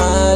my